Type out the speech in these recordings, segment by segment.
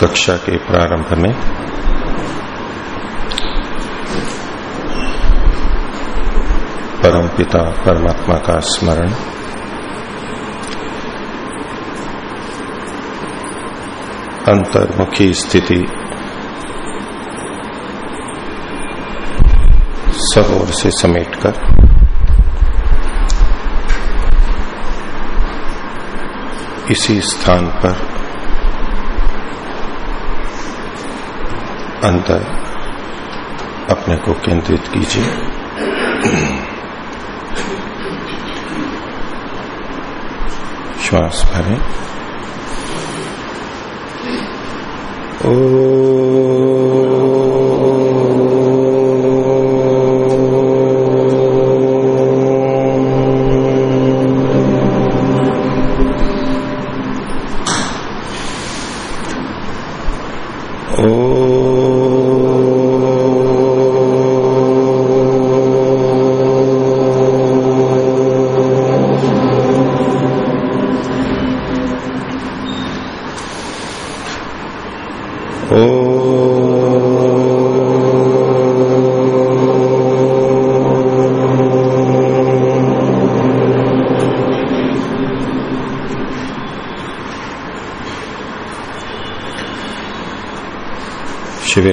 कक्षा के प्रारंभ में। परम पिता परमात्मा का स्मरण। अंतर्मुखी स्थिति। सब ओर से समेटकर इसी स्थान पर अंदर अपने को केंद्रित कीजिए। श्वास भरें। ओ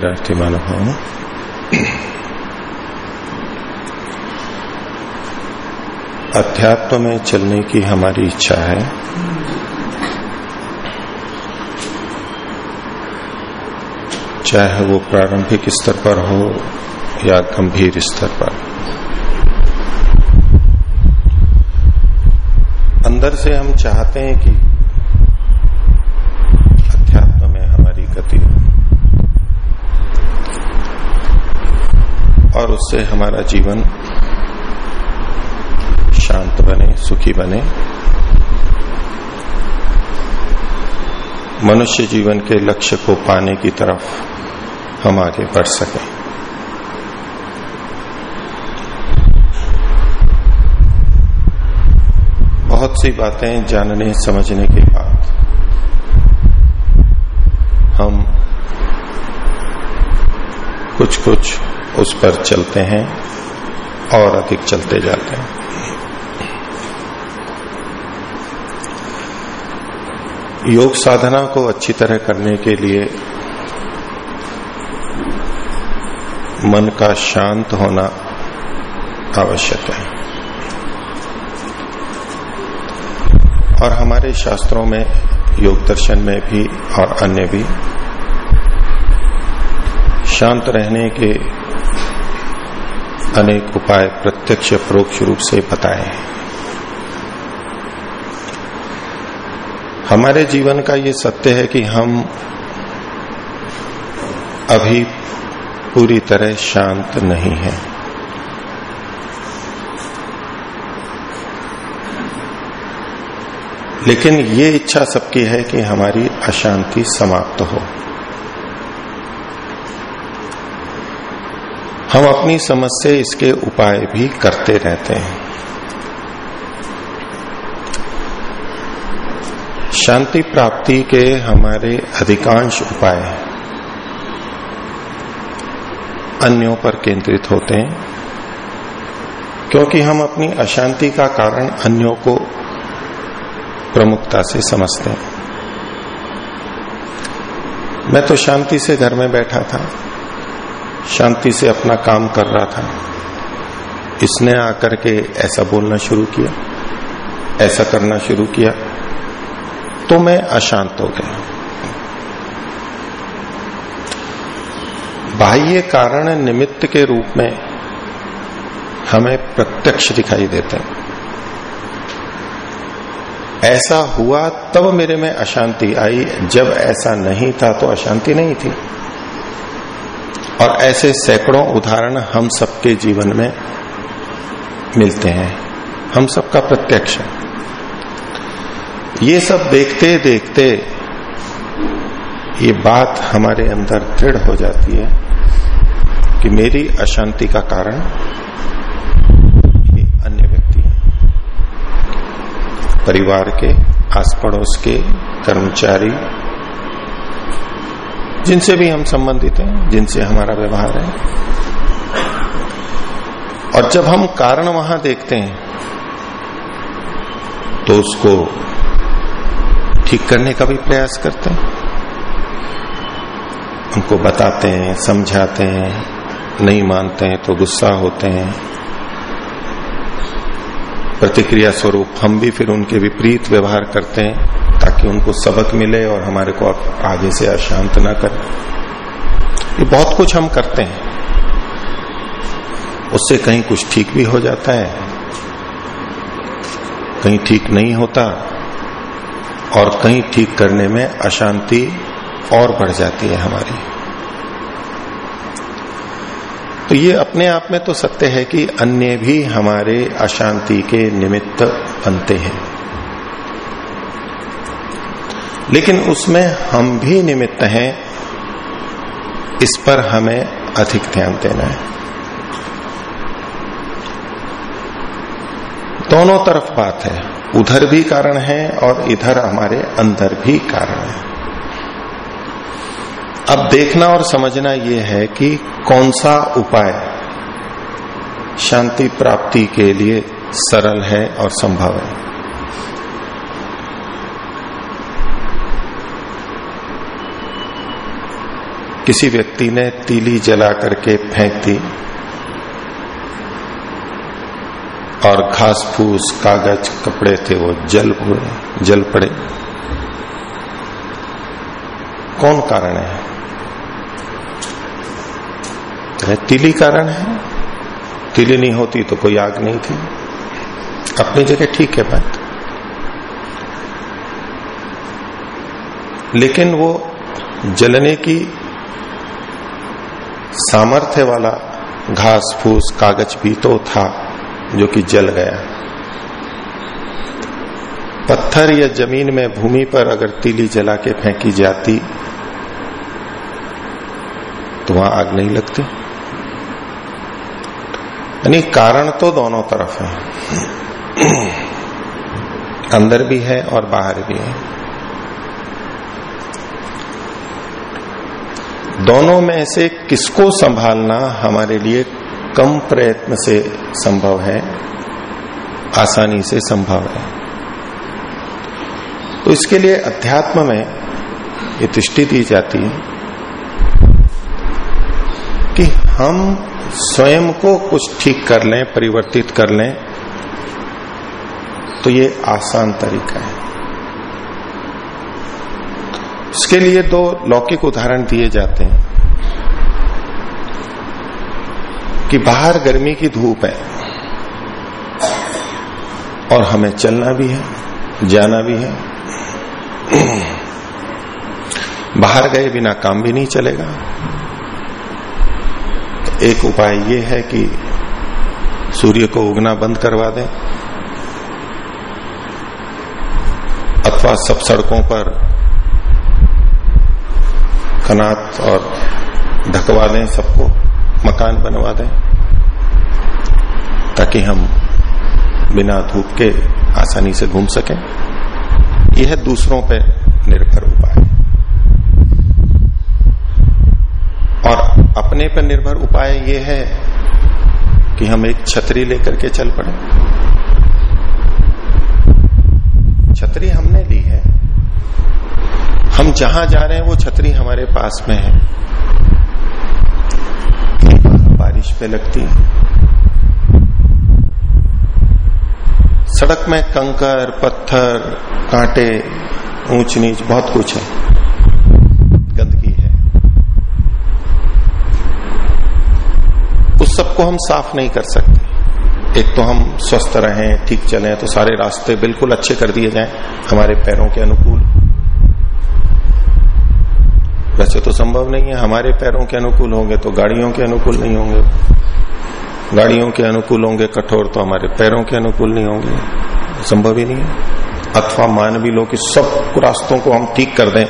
महानुभाव अध्यात्म में चलने की हमारी इच्छा है। चाहे वो प्रारंभिक स्तर पर हो या गंभीर स्तर पर। अंदर से हम चाहते हैं कि अध्यात्म में हमारी गति हो और उससे हमारा जीवन शांत बने, सुखी बने। मनुष्य जीवन के लक्ष्य को पाने की तरफ़ हम आगे बढ़ सकें। बहुत सी बातें जानने, समझने के बाद हम कुछ कुछ उस पर चलते हैं और अधिक चलते जाते हैं। योग साधना को अच्छी तरह करने के लिए मन का शांत होना आवश्यक है। और हमारे शास्त्रों में, योग दर्शन में भी और अन्य भी शांत रहने के अनेक उपाय प्रत्यक्ष परोक्ष रूप से बताए हमारे जीवन का ये सत्य है कि हम अभी पूरी तरह शांत नहीं है। लेकिन ये इच्छा सबकी है कि हमारी अशांति समाप्त हो। हम अपनी समझ से इसके उपाय भी करते रहते हैं। शांति प्राप्ति के हमारे अधिकांश उपाय अन्यों पर केंद्रित होते हैं, क्योंकि हम अपनी अशांति का कारण अन्यों को प्रमुखता से समझते हैं। मैं तो शांति से घर में बैठा था। शांति से अपना काम कर रहा था। इसने आकर के ऐसा बोलना शुरू किया, ऐसा करना शुरू किया तो मैं अशांत हो गया। बाह्य कारण निमित्त के रूप में हमें प्रत्यक्ष दिखाई देते हैं। ऐसा हुआ तब मेरे में अशांति आई, जब ऐसा नहीं था तो अशांति नहीं थी। और ऐसे सैकड़ों उदाहरण हम सबके जीवन में मिलते हैं। हम सबका प्रत्यक्ष है। ये सब देखते देखते ये बात हमारे अंदर दृढ़ हो जाती है कि मेरी अशांति का कारण अन्य व्यक्ति है। परिवार के आस पड़ोस के, कर्मचारी जिनसे भी हम संबंधित हैं, जिनसे हमारा व्यवहार है। और जब हम कारण वहाँ देखते हैं तो उसको ठीक करने का भी प्रयास करते हैं। उनको बताते हैं, समझाते हैं, नहीं मानते हैं तो गुस्सा होते हैं। प्रतिक्रिया स्वरूप। हम भी फिर उनके विपरीत व्यवहार करते हैं, ताकि उनको सबक मिले और हमारे को आगे से अशांत ना करें। ये बहुत कुछ हम करते हैं। उससे कहीं कुछ ठीक भी हो जाता है, कहीं ठीक नहीं होता, और कहीं ठीक करने में अशांति और बढ़ जाती है हमारी। तो ये अपने आप में तो सत्य है कि अन्य भी हमारे अशांति के निमित्त बनते हैं। लेकिन उसमें हम भी निमित्त हैं, इस पर हमें अधिक ध्यान देना है। दोनों तरफ़ बात है, उधर भी कारण है और इधर हमारे अंदर भी कारण है। अब देखना और समझना यह है कि कौन सा उपाय शांति प्राप्ति के लिए सरल है और संभव है। किसी व्यक्ति ने तीली जला करके फेंक दी और घास फूस कागज़, कपड़े थे वो जल हुए जल पड़े। कौन कारण है? तिली कारण है। तिली नहीं होती तो कोई आग नहीं थी। अपनी जगह ठीक है बात। लेकिन वो जलने की सामर्थ्य वाला घास, फूस, कागज़ भी तो था, जो कि जल गया। पत्थर या ज़मीन में भूमि पर अगर तीली जला के फेंकी जाती तो वहाँ आग नहीं लगती। यानी कारण तो दोनों तरफ़ है। अंदर भी है और बाहर भी है। दोनों में से किसको संभालना हमारे लिए कम प्रयत्न से संभव है, आसानी से संभव है? तो इसके लिए अध्यात्म में ये दृष्टि दी जाती है कि हम स्वयं को कुछ ठीक कर लें, परिवर्तित कर लें तो ये आसान तरीका है। इसके लिए दो लौकिक उदाहरण दिए जाते हैं कि बाहर गर्मी की धूप है और हमें चलना भी है, जाना भी है। बाहर गए बिना काम भी नहीं चलेगा। एक उपाय ये है कि सूर्य को उगना बंद करवा दें, अथवा सब सड़कों पर कनात और ढकवा दें, सबको मकान बनवा दें, ताकि हम बिना धूप के आसानी से घूम सकें। यह दूसरों पर निर्भर उपाय और अपने पर निर्भर उपाय यह है कि हम एक छतरी लेकर के चल पड़े। छतरी हमने ली है। हम जहाँ जा रहे हैं, वो छतरी हमारे पास में है। बारिश पे लगती है। सड़क में कंकर, पत्थर, कांटे, ऊंच नीच, बहुत कुछ है गंदगी है उस सबको हम साफ़ नहीं कर सकते। एक तो हम स्वस्थ रहें, ठीक चलें तो सारे रास्ते बिल्कुल अच्छे कर दिए जाएँ, हमारे पैरों के अनुकूल। वैसे तो संभव नहीं है, हमारे पैरों के अनुकूल होंगे तो गाड़ियों के अनुकूल नहीं होंगे। गाड़ियों के अनुकूल होंगे कठोर तो हमारे पैरों के अनुकूल नहीं होंगे। संभव ही नहीं है। अथवा मान भी लो कि सब रास्तों को हम ठीक कर दें।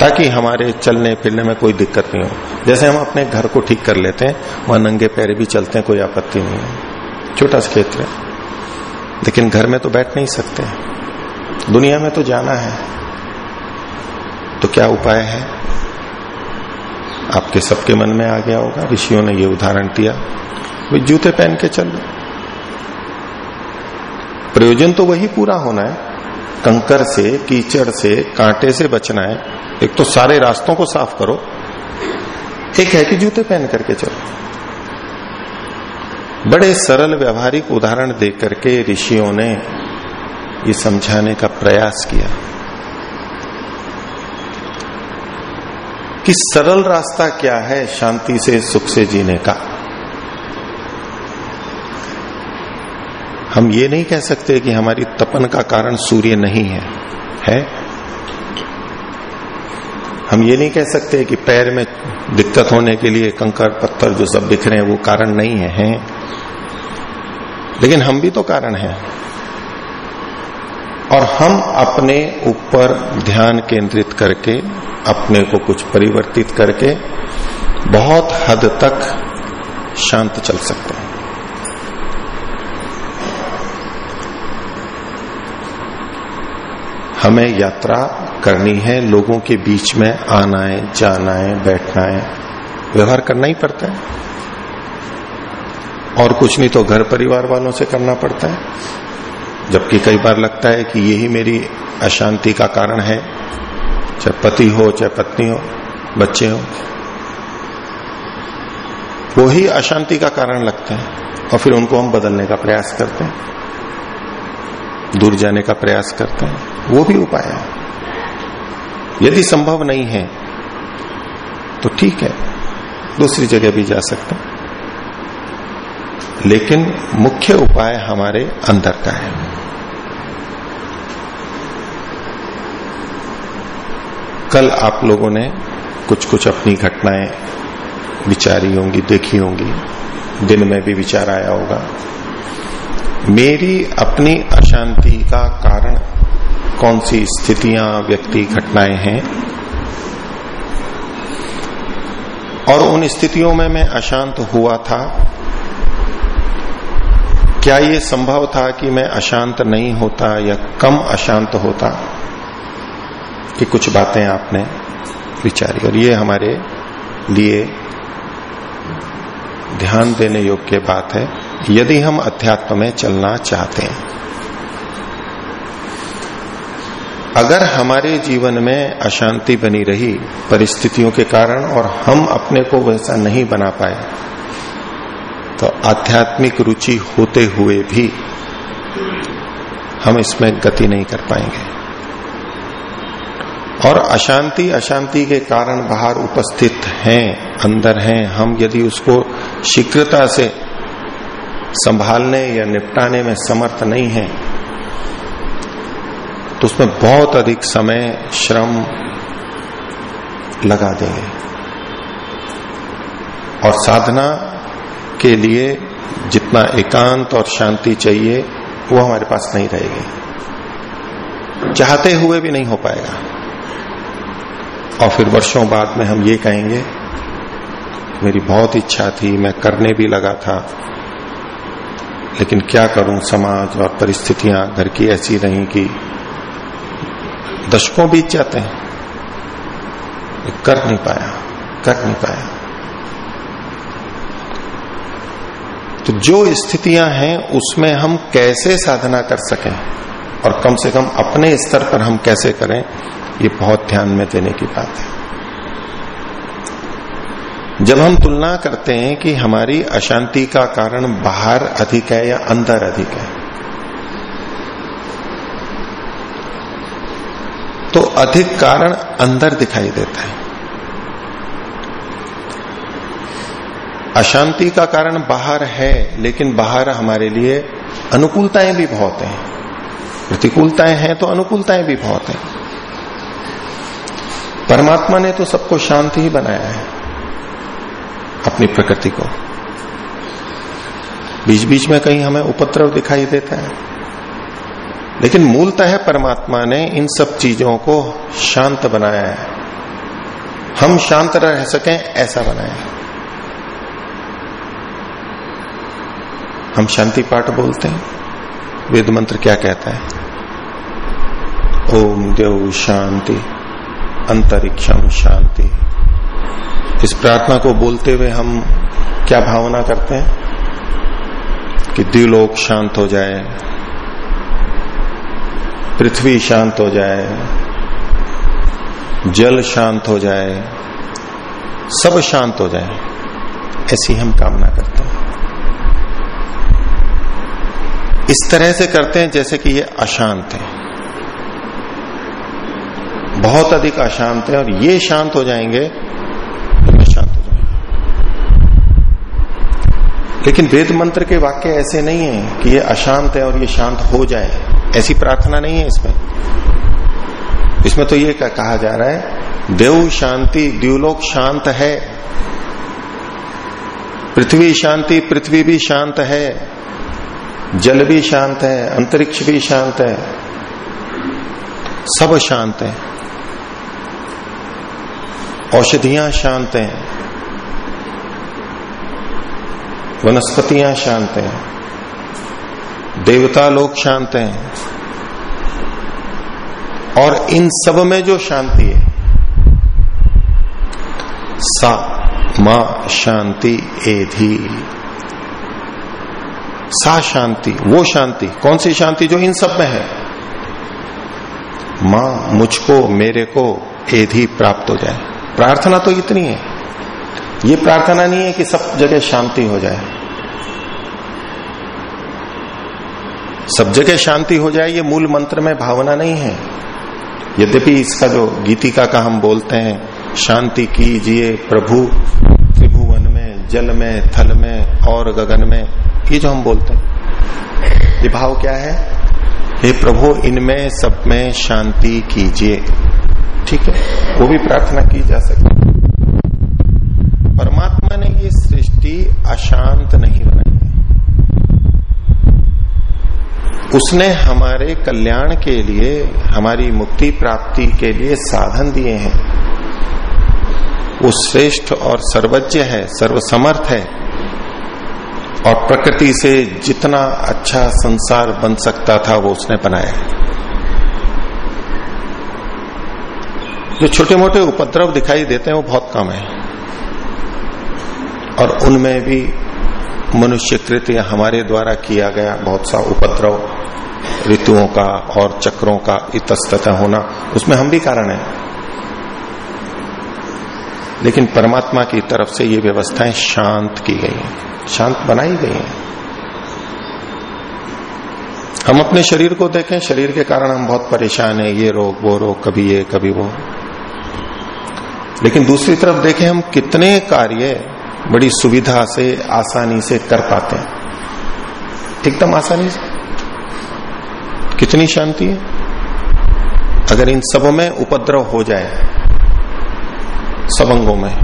ताकि हमारे चलने फिरने में कोई दिक्कत नहीं हो। जैसे हम अपने घर को ठीक कर लेते हैं, वहाँ नंगे पैर भी चलते हैं, कोई आपत्ति नहीं है। छोटा सा क्षेत्र है। लेकिन घर में तो बैठ नहीं सकते दुनिया में तो जाना है। तो क्या उपाय है? आपके सबके मन में आ गया होगा। ऋषियों ने ये उदाहरण दिया। वे जूते पहन के चल प्रयोजन तो वही पूरा होना है। कंकर से, कीचड़ से, कांटे से बचना है। एक तो सारे रास्तों को साफ़ करो। एक है कि जूते पहन करके चलो। बड़े सरल व्यवहारिक उदाहरण देकर के ऋषियों ने ये समझाने का प्रयास किया। कि सरल रास्ता क्या है? शांति से, सुख से जीने का। हम ये नहीं कह सकते कि हमारी तपन का कारण सूर्य नहीं है है? हम ये नहीं कह सकते कि पैर में दिक्कत होने के लिए कंकर, पत्थर जो सब बिखरे हैं, वो कारण नहीं है, हैं? लेकिन हम भी तो कारण हैं। और हम अपने ऊपर ध्यान केंद्रित करके, अपने को कुछ परिवर्तित करके, बहुत हद तक शांत चल सकते हैं। हमें यात्रा करनी है, लोगों के बीच में आना है जाना है बैठना है व्यवहार करना ही पड़ता है। और कुछ नहीं तो घर परिवार वालों से करना पड़ता है। जबकि कई बार लगता है कि यही मेरी अशांति का कारण है। चाहे पति हो, चाहे पत्नी हो, बच्चे हो। वो ही अशांति का कारण लगता है और फिर उनको हम बदलने का प्रयास करते हैं। दूर जाने का प्रयास करते हैं। वो भी उपाय है। यदि संभव नहीं है तो ठीक है, दूसरी जगह भी जा सकते हैं। लेकिन मुख्य उपाय हमारे अंदर का है। कल आप लोगों ने कुछ कुछ अपनी घटनाएँ विचारी होंगी, देखी होंगी। दिन में भी विचार आया होगा। मेरी अपनी अशांति का कारण कौन सी स्थितियाँ, व्यक्ति, घटनाएँ हैं? और उन स्थितियों में मैं अशांत हुआ था। क्या ये संभव था कि मैं अशांत नहीं होता या कम अशांत होता? कि कुछ बातें आपने विचारी। और ये हमारे लिए ध्यान देने योग्य बात है। यदि हम अध्यात्म में चलना चाहते हैं अगर हमारे जीवन में अशांति बनी रही परिस्थितियों के कारण और हम अपने को वैसा नहीं बना पाए तो आध्यात्मिक रुचि होते हुए भी हम इसमें गति नहीं कर पाएँगे। और अशांति अशांति के कारण बाहर उपस्थित हैं, अंदर हैं, हम यदि उसको शीघ्रता से संभालने या निपटाने में समर्थ नहीं है तो उसमें बहुत अधिक समय, श्रम लगा देंगे। और साधना के लिए जितना एकांत और शांति चाहिए, वो हमारे पास नहीं रहेगी। चाहते हुए भी नहीं हो पाएगा। और फिर वर्षों बाद में हम ये कहेंगे, मेरी बहुत इच्छा थी, मैं करने भी लगा था। लेकिन क्या करूँ? समाज और परिस्थितियाँ घर की ऐसी रही कि दशकों बीत जाते हैं। कर नहीं पाया, कर नहीं पाया। तो जो स्थितियाँ हैं, उसमें हम कैसे साधना कर सकें और कम से कम अपने स्तर पर हम कैसे करें, ये बहुत ध्यान में देने की बात है। जब हम तुलना करते हैं कि हमारी अशांति का कारण बाहर अधिक है या अंदर अधिक है तो अधिक कारण अंदर दिखाई देता है। अशांति का कारण बाहर है, लेकिन बाहर हमारे लिए अनुकूलताएँ भी बहुत हैं। प्रतिकूलताएँ हैं तो अनुकूलताएँ भी बहुत हैं। परमात्मा ने तो सबको शांति ही बनाया है, अपनी प्रकृति को। बीच बीच में कहीं हमें उपद्रव दिखाई देता है। लेकिन मूलतः परमात्मा ने इन सब चीज़ों को शांत बनाया है। हम शांत रह सकें, ऐसा बनाया हम शांति पाठ बोलते हैं। वेद मंत्र क्या कहता है? ओम देव शांति अंतरिक्षम शांति। इस प्रार्थना को बोलते हुए हम क्या भावना करते हैं? कि द्व्यूलोक शांत हो जाए पृथ्वी शांत हो जाए, जल शांत हो जाए, सब शांत हो जाए, ऐसी हम कामना करते हैं। इस तरह से करते हैं जैसे कि ये अशांत है। बहुत अधिक अशांत है और ये शांत हो जाएँगे तो शांत हो जाएँगे। लेकिन वेद मंत्र के वाक्य ऐसे नहीं है कि ये अशांत है और ये शांत हो जाए। ऐसी प्रार्थना नहीं है इसमें। इसमें तो ये कहा जा रहा है, देव शांति द्यूलोक शांत है। पृथ्वी शांति, पृथ्वी भी शांत है। जल भी शांत है, अंतरिक्ष भी शांत है। सब शांत है। औषधियाँ शांत हैं। वनस्पतियाँ शांत हैं। देवता लोग शांत हैं। और इन सब में जो शांति है, सा, मा शांति एधी। सा शांति, वो शांति, कौन सी शांति जो इन सब में है? माँ, मुझको, मेरे को एधी प्राप्त हो जाए। प्रार्थना तो इतनी है। ये प्रार्थना नहीं है कि सब जगह शांति हो जाए। सब जगह शांति हो जाए, ये मूल मंत्र में भावना नहीं है। यद्यपि इसका जो गीतिका का हम बोलते हैं, शांति कीजिए प्रभु, त्रिभुवन में, जल में, थल में, और गगन में, ये जो हम बोलते हैं, ये भाव क्या है? हे प्रभु, इनमें, सब में शांति कीजिए। ठीक है? वो भी प्रार्थना की जा सकती परमात्मा ने ये सृष्टि अशांत नहीं बनाई उसने हमारे कल्याण के लिए, हमारी मुक्ति प्राप्ति के लिए साधन दिए हैं। वो श्रेष्ठ और सर्वज्ञ है, सर्वसमर्थ है। और प्रकृति से जितना अच्छा संसार बन सकता था, वो उसने बनाया जो छोटे मोटे उपद्रव दिखाई देते हैं, वो बहुत कम है। और उनमें भी मनुष्यकृत या हमारे द्वारा किया गया बहुत सा उपद्रव ऋतुओं का और चक्रों का इतस्तः होना, उसमें हम भी कारण है। लेकिन परमात्मा की तरफ़ से ये व्यवस्थाएँ शांत की गई हैं, शांत बनाई गई हैं। हम अपने शरीर को देखें, शरीर के कारण हम बहुत परेशान है, ये रोग, वो रोग, कभी ये, कभी वो। लेकिन दूसरी तरफ़ देखें, हम कितने कार्य बड़ी सुविधा से, आसानी से कर पाते हैं। एकदम आसानी से? कितनी शांति है? अगर इन सब में उपद्रव हो जाए सब अंगों में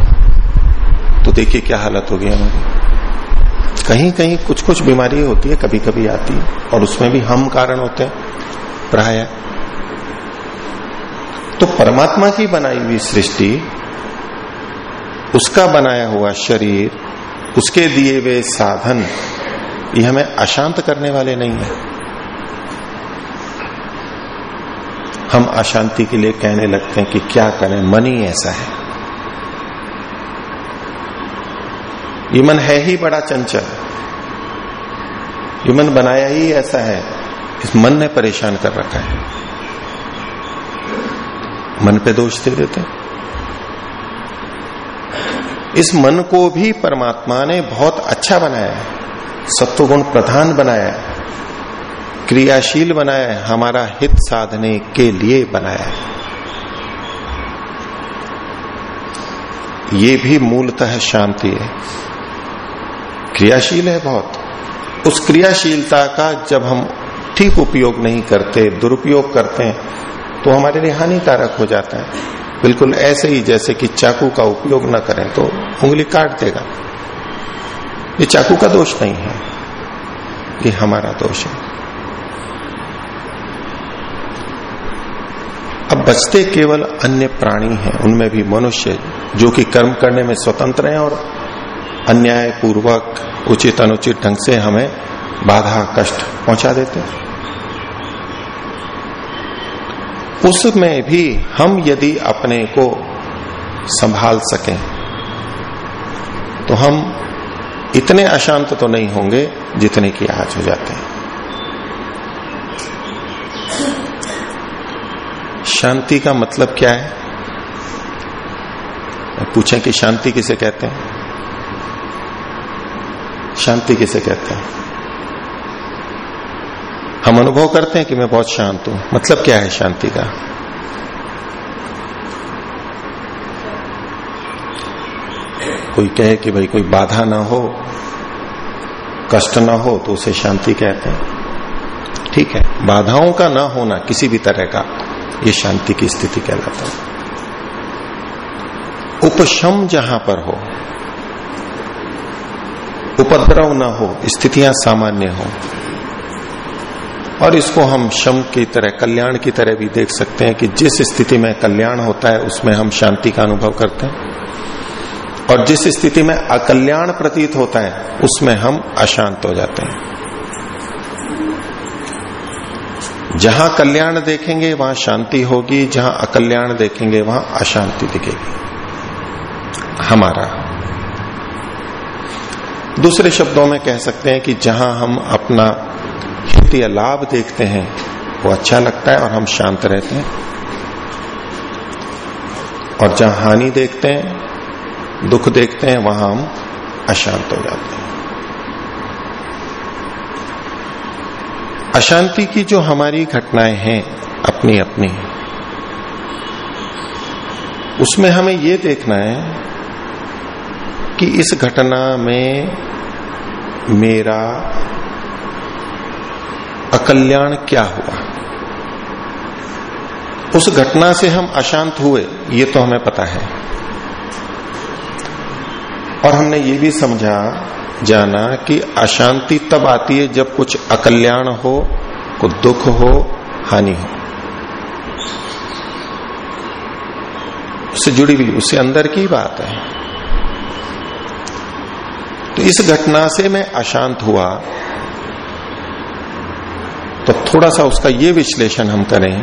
तो देखिए क्या हालत होगी हमारी। कहीं कहीं कुछ कुछ बीमारी होती है कभी कभी आती है, और उसमें भी हम कारण होते हैं, प्राय। तो परमात्मा की बनाई हुई सृष्टि, उसका बनाया हुआ शरीर, उसके दिए हुए साधन, ये हमें अशांत करने वाले नहीं है। हम अशांति के लिए कहने लगते हैं कि क्या करें? मन ही ऐसा है। ये मन है ही बड़ा चंचल। ये मन बनाया ही ऐसा है। इस मन ने परेशान कर रखा है। मन पे दोष दे देते इस मन को भी परमात्मा ने बहुत अच्छा बनाया है। सत्वगुण प्रधान बनाया है। क्रियाशील बनाया है, हमारा हित साधने के लिए बनाया है। ये भी मूलतः शांति है। क्रियाशील है बहुत। उस क्रियाशीलता का जब हम ठीक उपयोग नहीं करते, दुरुपयोग करते हैं तो हमारे लिए हानिकारक हो जाता है। बिल्कुल ऐसे ही जैसे कि चाकू का उपयोग न करें तो उंगली काट देगा। ये चाकू का दोष नहीं है। ये हमारा दोष है। अब बचते केवल अन्य प्राणी हैं, उनमें भी मनुष्य जो कि कर्म करने में स्वतंत्र हैं और अन्याय पूर्वक उचित अनुचित ढंग से हमें बाधा, कष्ट पहुँचा देते हैं। उसमें भी हम यदि अपने को संभाल सकें तो हम इतने अशांत तो नहीं होंगे जितने की आज हो जाते हैं। शांति का मतलब क्या है? पूछें कि शांति किसे कहते हैं? शांति किसे कहते हैं? हम अनुभव करते हैं कि मैं बहुत शांत हूँ। मतलब क्या है शांति का? कोई कहे कि भाई कोई बाधा ना हो, कष्ट ना हो तो उसे शांति कहते हैं। ठीक है, बाधाओं का ना होना किसी भी तरह का ये शांति की स्थिति कहलाता है। उपशम जहाँ पर हो, उपद्रव ना हो, स्थितियाँ सामान्य हो, और इसको हम शम की तरह, कल्याण की तरह भी देख सकते हैं कि जिस स्थिति में कल्याण होता है, उसमें हम शांति का अनुभव करते हैं। और जिस स्थिति में अकल्याण प्रतीत होता है, उसमें हम अशांत हो जाते हैं। जहाँ कल्याण देखेंगे, वहाँ शांति होगी, जहाँ अकल्याण देखेंगे, वहाँ अशांति दिखेगी। हमारा। दूसरे शब्दों में कह सकते हैं कि जहाँ हम अपना हित या लाभ देखते हैं, वो अच्छा लगता है और हम शांत रहते हैं। और जहाँ हानि देखते हैं, दुख देखते हैं, वहाँ हम अशांत हो जाते हैं। अशांति की जो हमारी घटनाएँ हैं अपनी अपनी उसमें हमें ये देखना है कि इस घटना में मेरा अकल्याण क्या हुआ? उस घटना से हम अशांत हुए, ये तो हमें पता है। और हमने ये भी समझा जाना कि अशांति तब आती है जब कुछ अकल्याण हो, कुछ दुख हो, हानि हो। उससे जुड़ी हुई, उससे अंदर की बात है। तो इस घटना से मैं अशांत हुआ। तो थोड़ा सा उसका ये विश्लेषण हम करें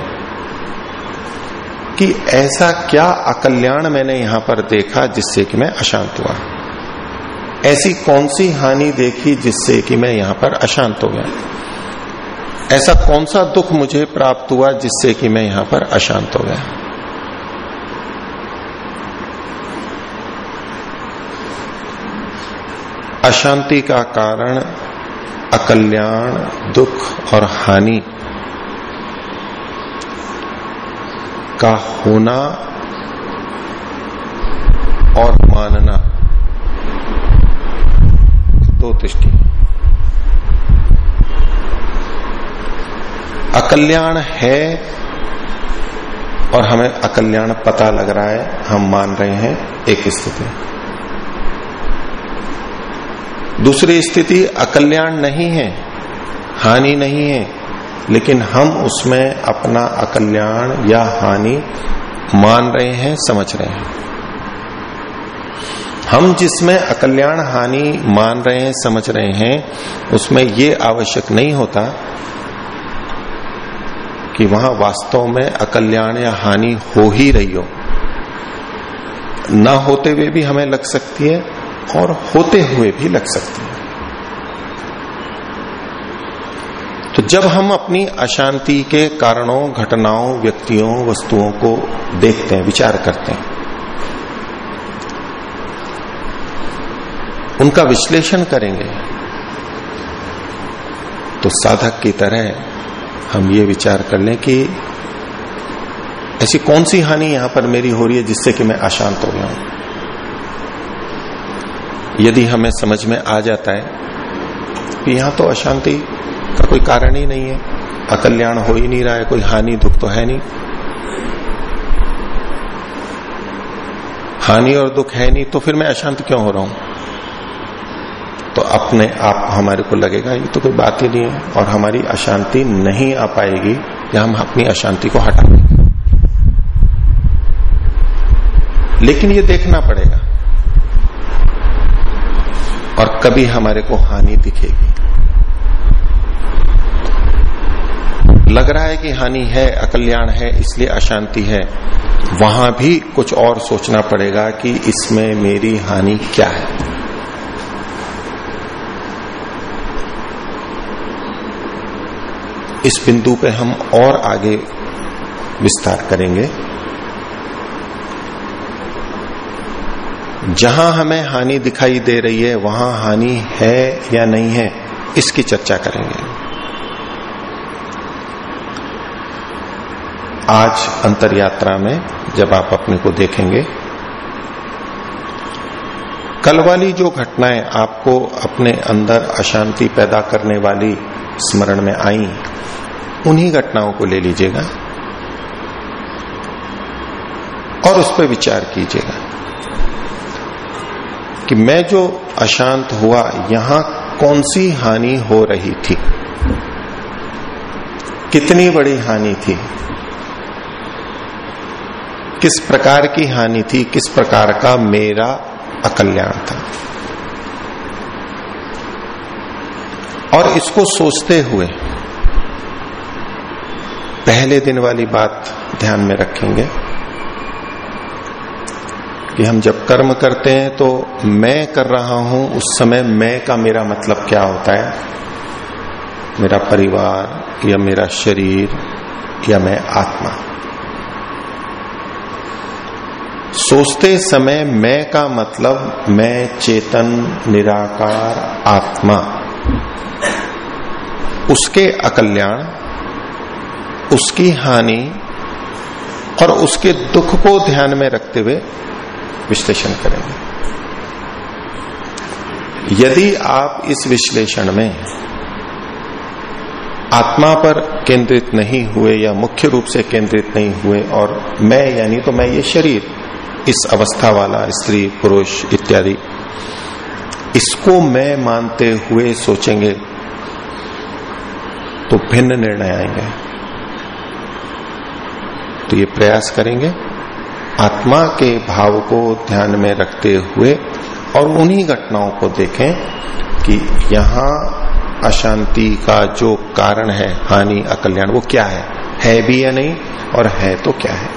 कि ऐसा क्या अकल्याण मैंने यहाँ पर देखा जिससे कि मैं अशांत हुआ। ऐसी कौन सी हानि देखी जिससे कि मैं यहाँ पर अशांत हो गया? ऐसा कौन सा दुख मुझे प्राप्त हुआ जिससे कि मैं यहाँ पर अशांत हो गया? अशांति का कारण अकल्याण, दुख और हानि का होना और मानना। दो दृष्टि अकल्याण है और हमें अकल्याण पता लग रहा है, हम मान रहे हैं एक स्थिति। दूसरी स्थिति, अकल्याण नहीं है, हानि नहीं है, लेकिन हम उसमें अपना अकल्याण या हानि मान रहे हैं, समझ रहे हैं। हम जिसमें अकल्याण हानि मान रहे हैं, समझ रहे हैं, उसमें ये आवश्यक नहीं होता कि वहाँ वास्तव में अकल्याण या हानि हो ही रही हो। न होते हुए भी हमें लग सकती है और होते हुए भी लग सकती है। तो जब हम अपनी अशांति के कारणों, घटनाओं, व्यक्तियों, वस्तुओं को देखते हैं, विचार करते हैं उनका विश्लेषण करेंगे। तो साधक की तरह हम ये विचार कर लें कि ऐसी कौन सी हानि यहाँ पर मेरी हो रही है जिससे कि मैं अशांत हो गया हूँ यदि हमें समझ में आ जाता है कि यहाँ तो अशांति का कोई कारण ही नहीं है, अकल्याण हो ही नहीं रहा है, कोई हानि दुख तो है नहीं। हानि और दुख है नहीं तो फिर मैं अशांत क्यों हो रहा हूँ? तो अपने आप हमारे को लगेगा, ये तो कोई बात ही नहीं है। और हमारी अशांति नहीं आ पाएगी, या हम अपनी अशांति को हटा देंगे। लेकिन ये देखना पड़ेगा। और कभी हमारे को हानि दिखेगी। लग रहा है कि हानि है, अकल्याण है, इसलिए अशांति है। वहाँ भी कुछ और सोचना पड़ेगा कि इसमें मेरी हानि क्या है। इस बिंदु पे हम और आगे विस्तार करेंगे। जहाँ हमें हानि दिखाई दे रही है, वहाँ हानि है या नहीं है, इसकी चर्चा करेंगे। आज अंतर यात्रा में जब आप अपने को देखेंगे, कल वाली जो घटनाएँ आपको अपने अंदर अशांति पैदा करने वाली स्मरण में आई उन्हीं घटनाओं को ले लीजिएगा और उस पर विचार कीजिएगा कि मैं जो अशांत हुआ, यहाँ कौन सी हानि हो रही थी? कितनी बड़ी हानि थी? किस प्रकार की हानि थी? किस प्रकार का मेरा अकल्याण था? और इसको सोचते हुए पहले दिन वाली बात ध्यान में रखेंगे कि हम जब कर्म करते हैं तो मैं कर रहा हूँ, उस समय मैं का मेरा मतलब क्या होता है? मेरा परिवार, या मेरा शरीर, या मैं आत्मा। सोचते समय मैं का मतलब मैं चेतन, निराकार आत्मा। उसके अकल्याण उसकी हानि और उसके दुख को ध्यान में रखते हुए विश्लेषण करेंगे। यदि आप इस विश्लेषण में आत्मा पर केंद्रित नहीं हुए या मुख्य रूप से केंद्रित नहीं हुए और मैं, यानी तो मैं, ये शरीर, इस अवस्था वाला, स्त्री, पुरुष इत्यादि, इसको मैं मानते हुए सोचेंगे तो भिन्न निर्णय आएँगे। तो ये प्रयास करेंगे। आत्मा के भाव को ध्यान में रखते हुए और उन्हीं घटनाओं को देखें कि यहाँ अशांति का जो कारण है, हानि, अकल्याण, वो क्या है? है भी या नहीं? और है तो क्या है?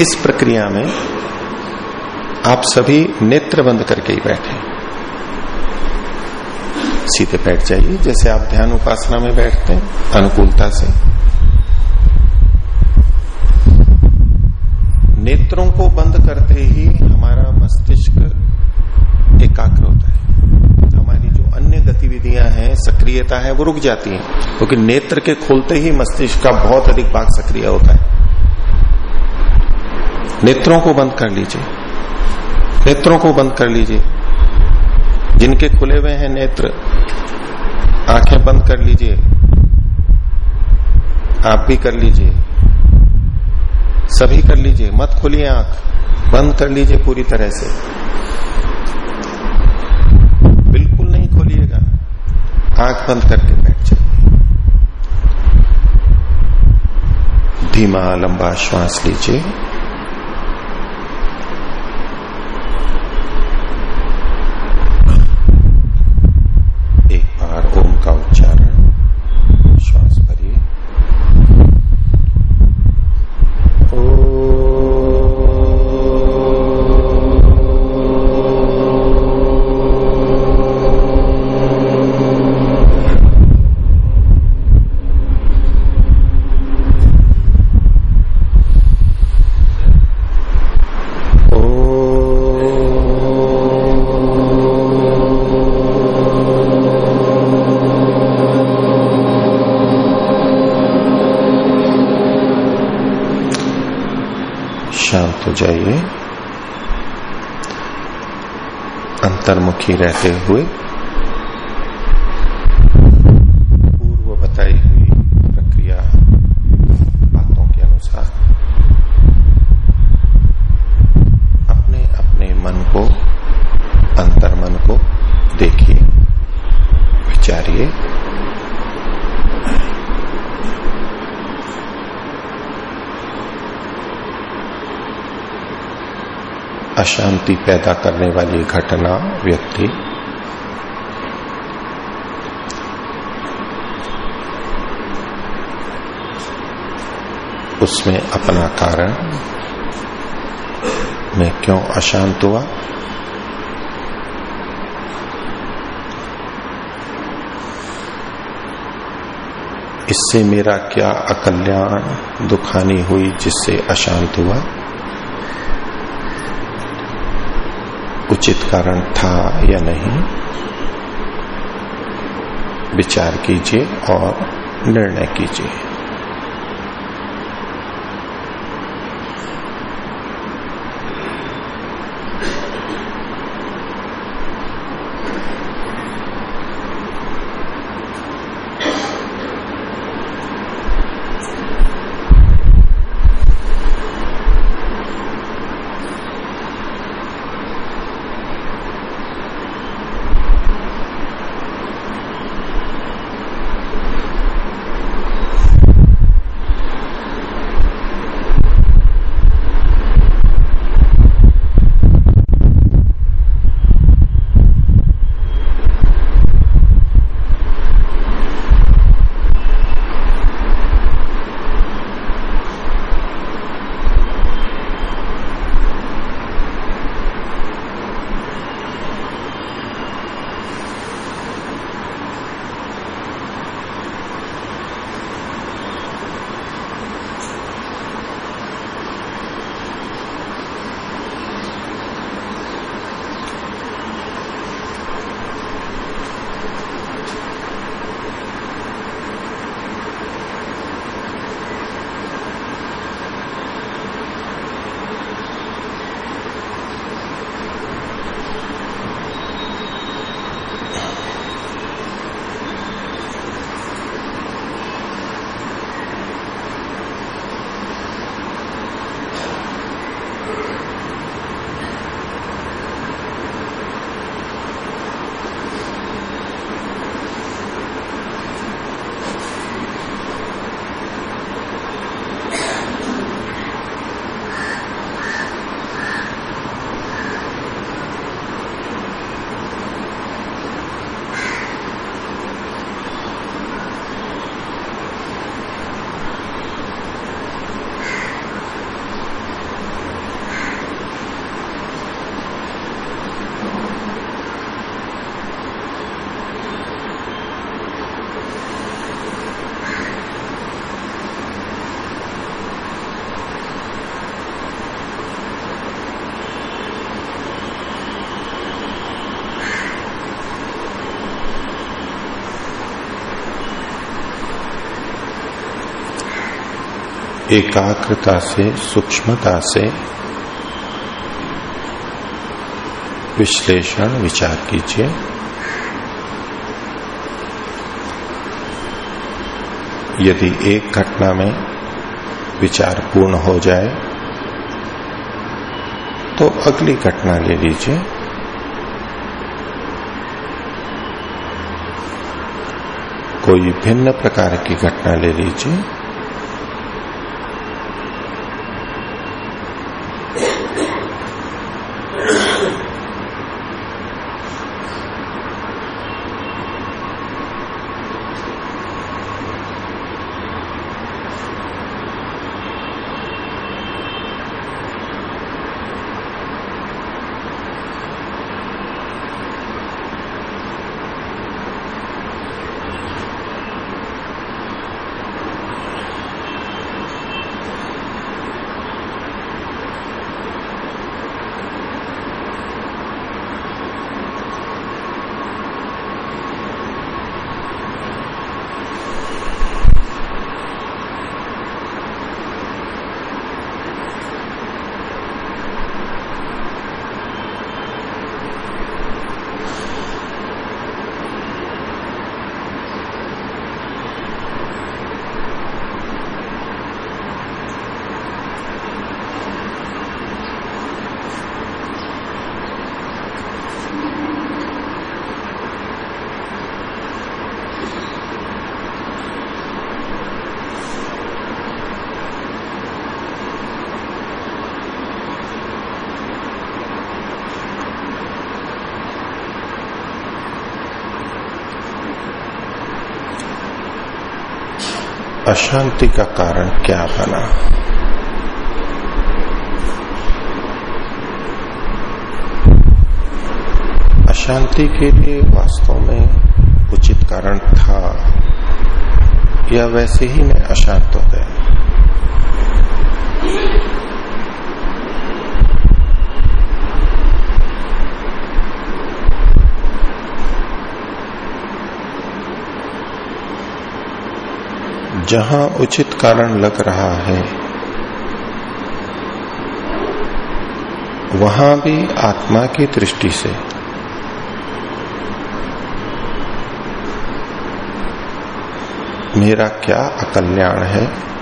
इस प्रक्रिया में आप सभी नेत्र बंद करके ही बैठे। सीधे बैठ जाइए। जैसे आप ध्यान उपासना में बैठते हैं अनुकूलता से। नेत्रों को बंद करते ही हमारा मस्तिष्क एकाग्र होता है। हमारी जो अन्य गतिविधियाँ हैं, सक्रियता है, वो रुक जाती है। क्योंकि तो नेत्र के खोलते ही मस्तिष्क का बहुत अधिक भाग सक्रिय होता है। नेत्रों को बंद कर लीजिए। नेत्रों को बंद कर लीजिए। जिनके खुले हुए हैं नेत्र आँखें बंद कर लीजिए। आप भी कर लीजिए। सभी कर लीजिए। मत खोलिए आँख। बंद कर लीजिए पूरी तरह से। बिल्कुल नहीं खोलिएगा। आँख बंद करके बैठ जाइए। धीमा लंबा श्वास लीजिए। अंतर्मुखी रहते हुए पूर्व बताई हुई प्रक्रिया बातों के अनुसार अपने अपने मन को अंतर मन को देखिए विचारिए अशांति पैदा करने वाली घटना, व्यक्ति। उसमें अपना कारण, मैं क्यों अशांत हुआ? इससे मेरा क्या अकल्याण, दुखानी हुई जिससे अशांत हुआ? उचित कारण था या नहीं विचार कीजिए और निर्णय कीजिए। एकाग्रता से, सूक्ष्मता से विश्लेषण, विचार कीजिए। यदि एक घटना में विचार पूर्ण हो जाए तो अगली घटना ले लीजिए। कोई भिन्न प्रकार की घटना ले लीजिए। अशांति का कारण क्या बना? अशांति के लिए वास्तव में उचित कारण था। या वैसे ही मैं अशांत हो गए जहाँ उचित कारण लग रहा है, वहाँ भी आत्मा की दृष्टि से। मेरा क्या अकल्याण है?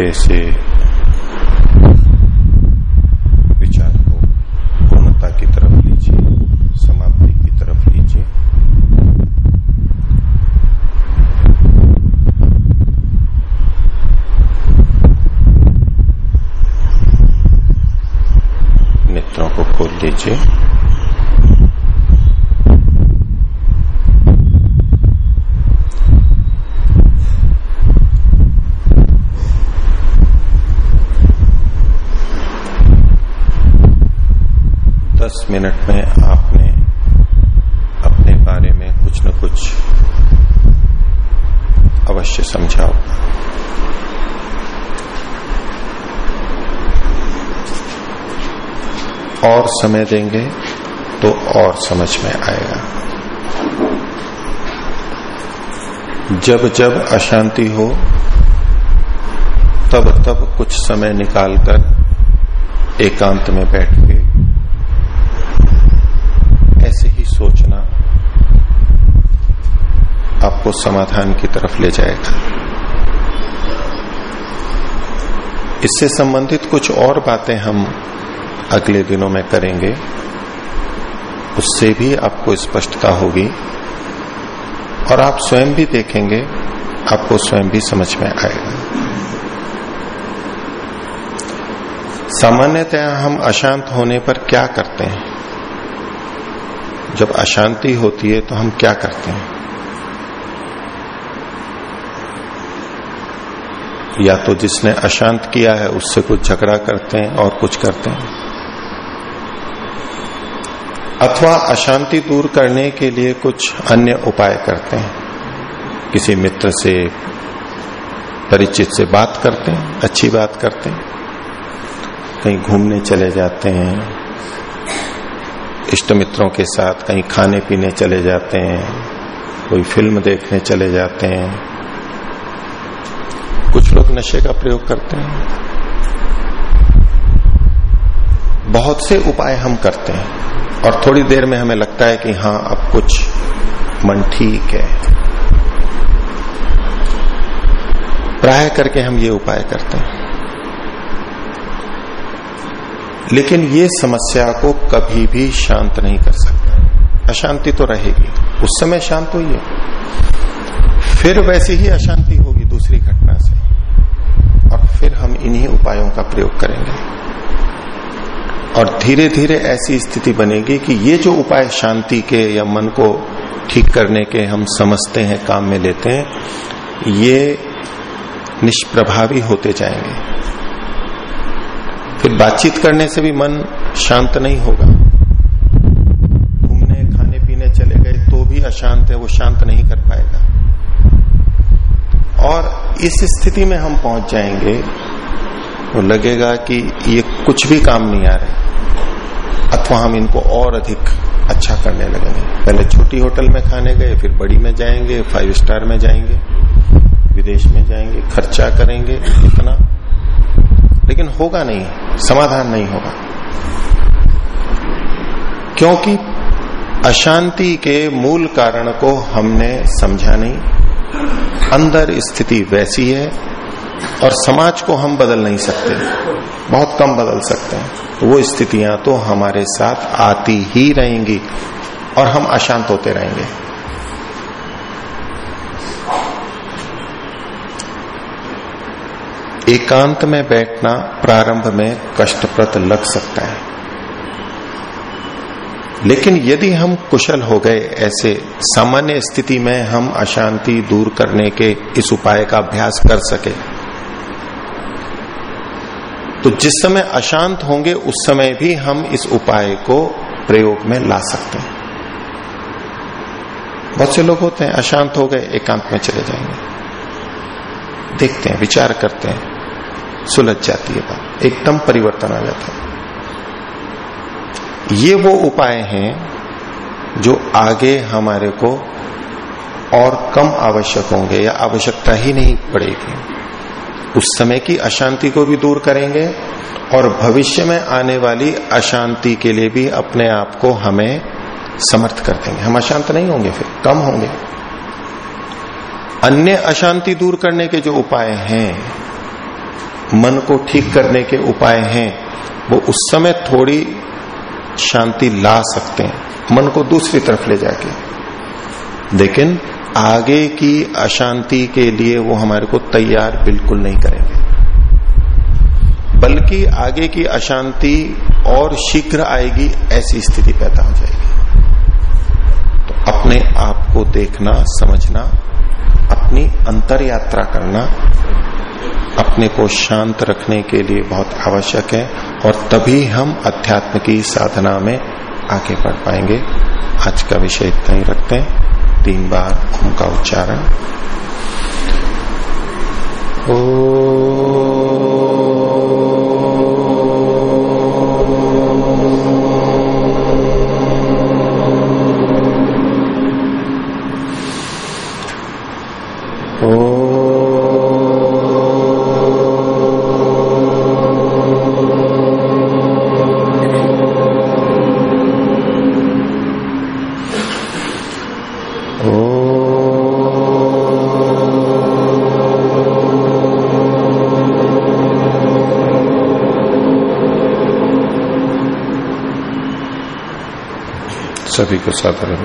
धीरे से विचार को पूर्णता की तरफ़ लीजिए समाप्ति की तरफ़ लीजिए नेत्रों को खोल लीजिए दस मिनट में आपने अपने बारे में कुछ न कुछ अवश्य समझा होगा और समय देंगे तो और समझ में आएगा। जब जब अशांति हो, तब तब कुछ समय निकालकर एकांत में बैठ के ऐसे ही सोचना आपको समाधान की तरफ़ ले जाएगा। इससे संबंधित कुछ और बातें हम अगले दिनों में करेंगे, उससे भी आपको स्पष्टता होगी और आप स्वयं भी देखेंगे, आपको स्वयं भी समझ में आएगा। सामान्यतया हम अशांत होने पर क्या करते हैं? जब अशांति होती है तो हम क्या करते हैं? या तो जिसने अशांत किया है उससे कुछ झगड़ा करते हैं और कुछ करते हैं। अथवा अशांति दूर करने के लिए कुछ अन्य उपाय करते हैं। किसी मित्र से, परिचित से बात करते हैं, अच्छी बात करते हैं। कहीं घूमने चले जाते हैं, इष्ट मित्रों के साथ कहीं खाने पीने चले जाते हैं, कोई फ़िल्म देखने चले जाते हैं। कुछ लोग नशे का प्रयोग करते हैं। बहुत से उपाय हम करते हैं। और थोड़ी देर में हमें लगता है कि हाँ अब कुछ मन ठीक है। प्राय करके हम ये उपाय करते हैं। लेकिन ये समस्या को कभी भी शांत नहीं कर सकता। अशांति तो रहेगी। उस समय शांत हुई है फिर वैसी ही अशांति होगी दूसरी घटना से। और फिर हम इन्हीं उपायों का प्रयोग करेंगे। और धीरे धीरे ऐसी स्थिति बनेगी कि ये जो उपाय शांति के या मन को ठीक करने के हम समझते हैं, काम में लेते हैं, ये निष्प्रभावी होते जाएँगे। फिर बातचीत करने से भी मन शांत नहीं होगा। घूमने खाने पीने चले गए तो भी अशांत है, वो शांत नहीं कर पाएगा। और इस स्थिति में हम पहुँच जाएँगे तो लगेगा कि ये कुछ भी काम नहीं आ रहे। अथवा हम इनको और अधिक अच्छा करने लगेंगे पहले छोटी होटल में खाने गए, फिर बड़ी में जाएँगे फाइव स्टार में जाएँगे, विदेश में जाएँगे, खर्चा करेंगे इतना। लेकिन होगा नहीं, समाधान नहीं होगा। क्योंकि अशांति के मूल कारण को हमने समझा नहीं। अंदर स्थिति वैसी है और समाज को हम बदल नहीं सकते। बहुत कम बदल सकते हैं। तो वो स्थितियाँ तो हमारे साथ आती ही रहेंगी और हम अशांत होते रहेंगे। एकांत में बैठना प्रारंभ में कष्टप्रद लग सकता है। लेकिन यदि हम कुशल हो गए ऐसे सामान्य स्थिति में हम अशांति दूर करने के इस उपाय का अभ्यास कर सके तो जिस समय अशांत होंगे, उस समय भी हम इस उपाय को प्रयोग में ला सकते हैं। बहुत से लोग होते हैं, अशांत हो गए, एकांत में चले जाएँगे। देखते हैं, विचार करते हैं, सुलझ जाती है बात, एकदम परिवर्तन आ जाता है। ये वो उपाय हैं जो आगे हमारे को और कम आवश्यक होंगे या आवश्यकता ही नहीं पड़ेगी। उस समय की अशांति को भी दूर करेंगे और भविष्य में आने वाली अशांति के लिए भी अपने आप को हमें समर्थ कर देंगे। हम अशांत नहीं होंगे फिर, कम होंगे। अन्य अशांति दूर करने के जो उपाय हैं, मन को ठीक करने के उपाय हैं, वो उस समय थोड़ी शांति ला सकते हैं। मन को दूसरी तरफ़ ले जाके। लेकिन आगे की अशांति के लिए वो हमारे को तैयार बिल्कुल नहीं करेंगे। बल्कि आगे की अशांति और शीघ्र आएगी, ऐसी स्थिति पैदा हो जाएगी। तो अपने आप को देखना, समझना, अपनी अंतर यात्रा करना, अपने को शांत रखने के लिए बहुत आवश्यक है और तभी हम अध्यात्म की साधना में आगे बढ़ पाएँगे। आज का विषय इतना ही रखते हैं। तीन बार उनका उच्चारण। ओ सभी को साधारण